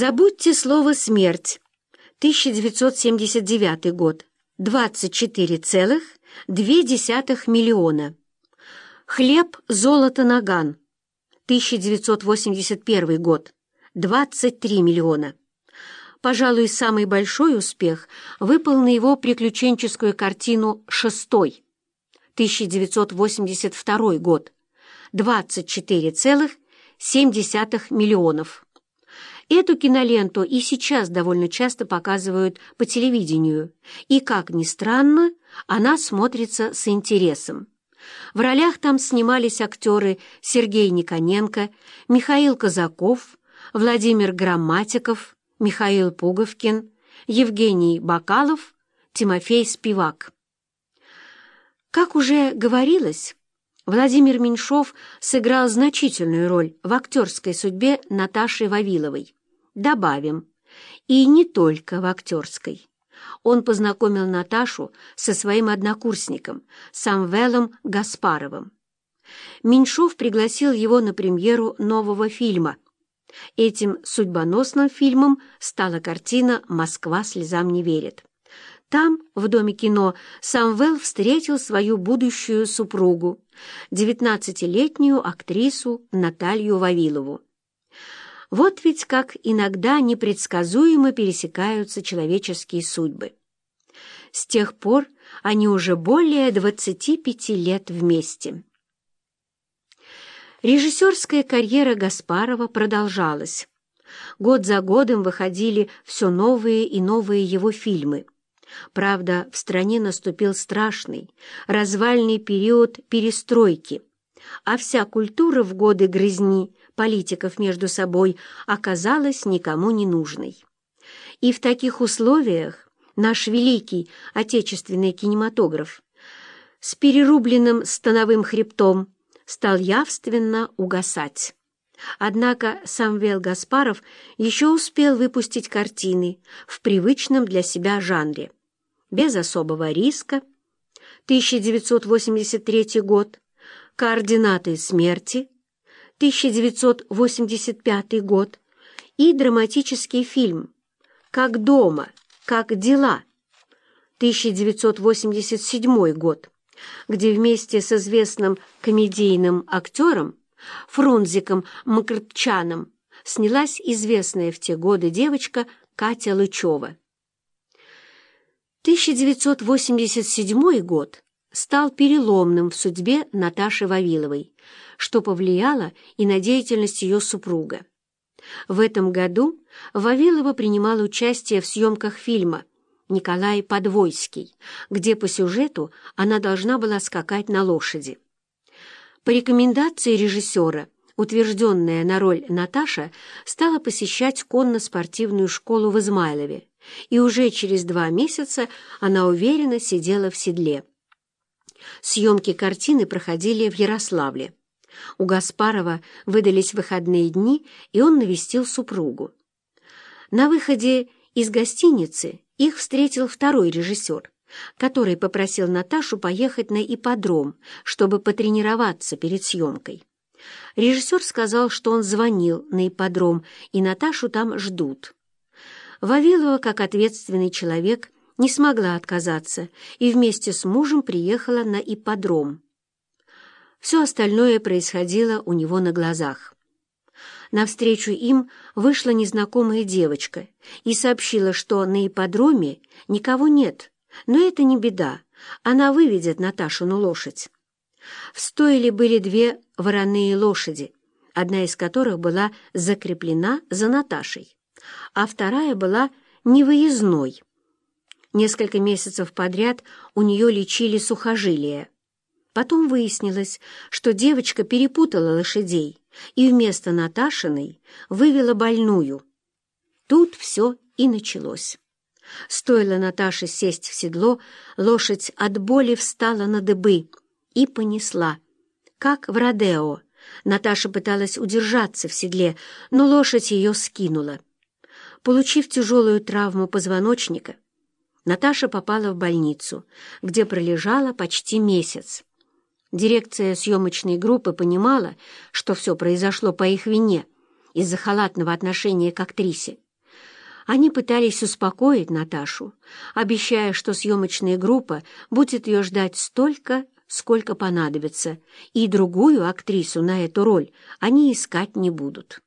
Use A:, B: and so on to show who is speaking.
A: Забудьте слово «смерть». 1979 год. 24,2 миллиона. Хлеб, золото, наган. 1981 год. 23 миллиона. Пожалуй, самый большой успех выпал на его приключенческую картину «Шестой». 1982 год. 24,7 миллионов. Эту киноленту и сейчас довольно часто показывают по телевидению, и, как ни странно, она смотрится с интересом. В ролях там снимались актеры Сергей Никоненко, Михаил Казаков, Владимир Грамматиков, Михаил Пуговкин, Евгений Бакалов, Тимофей Спивак. Как уже говорилось, Владимир Меньшов сыграл значительную роль в актерской судьбе Наташи Вавиловой. Добавим, и не только в актерской. Он познакомил Наташу со своим однокурсником Самвелом Гаспаровым. Меньшов пригласил его на премьеру нового фильма. Этим судьбоносным фильмом стала картина «Москва слезам не верит». Там, в Доме кино, Самвел встретил свою будущую супругу, девятнадцатилетнюю актрису Наталью Вавилову. Вот ведь как иногда непредсказуемо пересекаются человеческие судьбы. С тех пор они уже более 25 лет вместе. Режиссерская карьера Гаспарова продолжалась. Год за годом выходили все новые и новые его фильмы – Правда, в стране наступил страшный, развальный период перестройки, а вся культура в годы грызни политиков между собой оказалась никому не нужной. И в таких условиях наш великий отечественный кинематограф с перерубленным становым хребтом стал явственно угасать. Однако Самвел Гаспаров еще успел выпустить картины в привычном для себя жанре без особого риска, 1983 год, координаты смерти, 1985 год и драматический фильм «Как дома, как дела», 1987 год, где вместе с известным комедийным актером Фрунзиком Макртчаном снялась известная в те годы девочка Катя Лычева. 1987 год стал переломным в судьбе Наташи Вавиловой, что повлияло и на деятельность ее супруга. В этом году Вавилова принимала участие в съемках фильма «Николай Подвойский», где по сюжету она должна была скакать на лошади. По рекомендации режиссера, утвержденная на роль Наташа стала посещать конно-спортивную школу в Измайлове, и уже через два месяца она уверенно сидела в седле. Съемки картины проходили в Ярославле. У Гаспарова выдались выходные дни, и он навестил супругу. На выходе из гостиницы их встретил второй режиссер, который попросил Наташу поехать на ипподром, чтобы потренироваться перед съемкой. Режиссер сказал, что он звонил на ипподром, и Наташу там ждут. Вавилова, как ответственный человек, не смогла отказаться и вместе с мужем приехала на ипподром. Все остальное происходило у него на глазах. Навстречу им вышла незнакомая девочка и сообщила, что на ипподроме никого нет, но это не беда, она выведет Наташину лошадь. В стойле были две вороные лошади, одна из которых была закреплена за Наташей а вторая была невыездной. Несколько месяцев подряд у нее лечили сухожилия. Потом выяснилось, что девочка перепутала лошадей и вместо Наташиной вывела больную. Тут все и началось. Стоило Наташе сесть в седло, лошадь от боли встала на дыбы и понесла, как в Родео. Наташа пыталась удержаться в седле, но лошадь ее скинула. Получив тяжелую травму позвоночника, Наташа попала в больницу, где пролежала почти месяц. Дирекция съемочной группы понимала, что все произошло по их вине из-за халатного отношения к актрисе. Они пытались успокоить Наташу, обещая, что съемочная группа будет ее ждать столько, сколько понадобится, и другую актрису на эту роль они искать не будут.